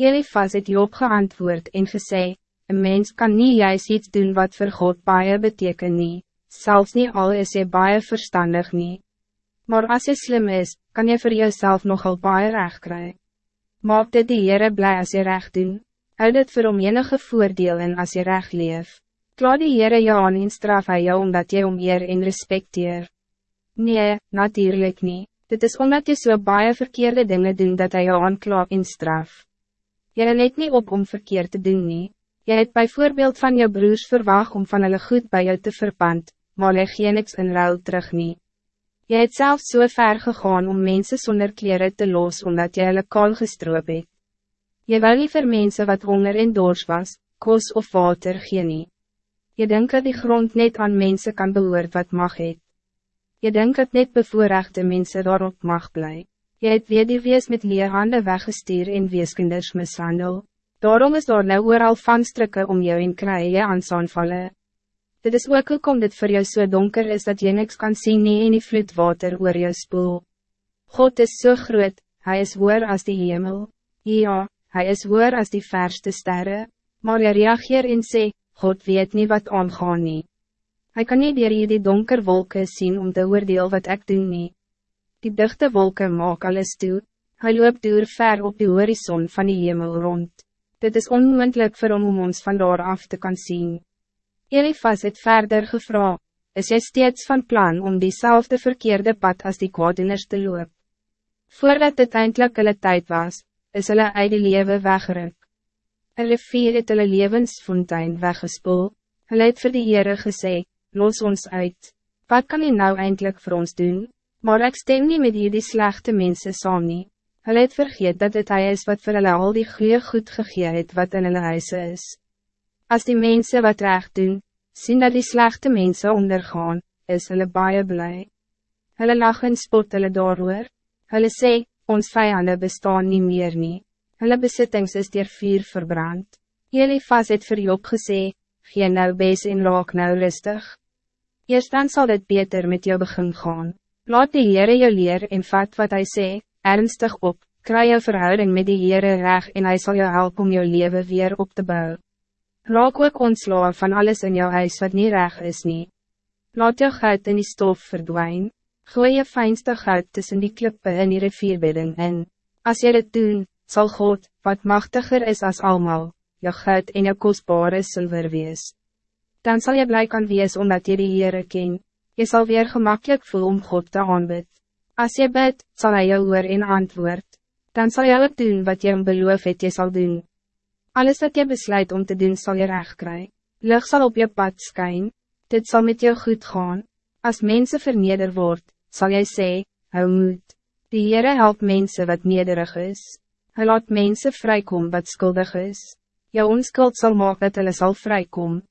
Elifas het Job geantwoord en gesê, een mens kan niet juist iets doen wat voor God baie beteken nie, zelfs niet al is jy baie verstandig nie. Maar als je slim is, kan je voor jezelf nogal baie recht kry. Maak dit die Heere blij als je recht doen, houd dit vir om enige voordeel en als je recht leef. Kla die Heere jou aan en straf hy jou omdat jy om eer en respecteer. Nee, natuurlijk niet. Dit is omdat je so baie verkeerde dingen doen dat hij jou aankla en straf. Jy let niet op om verkeerd te doen nie. Jy het bijvoorbeeld van je broers verwacht om van hulle goed bij jou te verpand, maar leg jy niks in ruil terug nie. Jy het zelfs so ver gegaan om mensen zonder kleren te los omdat jy hulle kaal gestroop het. Jy wil liever mense wat honger en dors was, kos of water gee nie. Jy denk dat die grond net aan mensen kan behoort wat mag het. Je denkt dat net bevoorrechte mensen daarop mag blij. Je het wees met leerhande weggestuur en weeskinders mishandel. Daarom is daar nou ooral van strikken om jou in kraaie aan aanvallen. Dit is ook ook om dit voor jou zo so donker is dat je niks kan zien nie in die vloedwater oor jou spoel. God is zo so groot, hij is hoor als die hemel. Ja, hij is hoor als die verste sterren. Maar je reageer en sê, God weet niet wat aangaan nie. Hij kan niet dier die donker wolken zien om te oordeel wat ik doe nie. Die dichte wolken maak alles toe, hij loopt door ver op de horizon van die hemel rond. Dit is onmogelijk voor hom om ons van daar af te kan zien. Elifas het verder gevra, is jy steeds van plan om diezelfde verkeerde pad als die kwaadiners te loop? Voordat het eindelijk hulle tijd was, is hulle uit die lewe weggeruk. Een rivier het hulle levensfontein weggespoel, hulle het vir die Heere gesê, los ons uit. Wat kan hij nou eindelijk voor ons doen? Maar ik stem niet met die slechte mensen saam nie. Hulle het vergeet dat het hij is wat voor hulle al die goede goed gegee het wat in hulle huise is. Als die mensen wat recht doen, zien dat die slechte mensen ondergaan, is hulle baie blij. Hulle lach en spot hulle daarover. Hulle sê, ons vijanden bestaan niet meer nie. Hulle besittings is dier vuur verbrand. Elifas het vir Job gesê, gee nou bees en raak nou rustig. Eerst dan zal het beter met jou begin gaan. Laat die Heere jou leer en vat wat hij sê, ernstig op, kry jou verhouding met die Heere reg en hij zal jou helpen om jou leven weer op te bouwen. Raak ook ontslaan van alles in jou huis wat niet reg is nie. Laat jou goud in die stof verdwijnen. Gooi je fijnste goud tussen die klippen en die rivierbedding in. Als je dit doen, zal God, wat machtiger is als allemaal, jou goud en jou kostbare zilver wees dan zal je blij kan wees omdat je die Heere ken. Je zal weer gemakkelijk voelen om God te aanbid. Als je bid, zal hij jou hoor in antwoord. Dan zal je ook doen wat je hem beloof het je zal doen. Alles wat je besluit om te doen zal je recht krijgen. Lucht zal op je pad schijn. Dit zal met jou goed gaan. Als mensen verneder wordt, zal jij zeggen, hou moed. Die Heere helpt mensen wat nederig is. Hij laat mensen vrijkomen wat schuldig is. Jou onskuld zal maken dat hulle zal vrijkomen.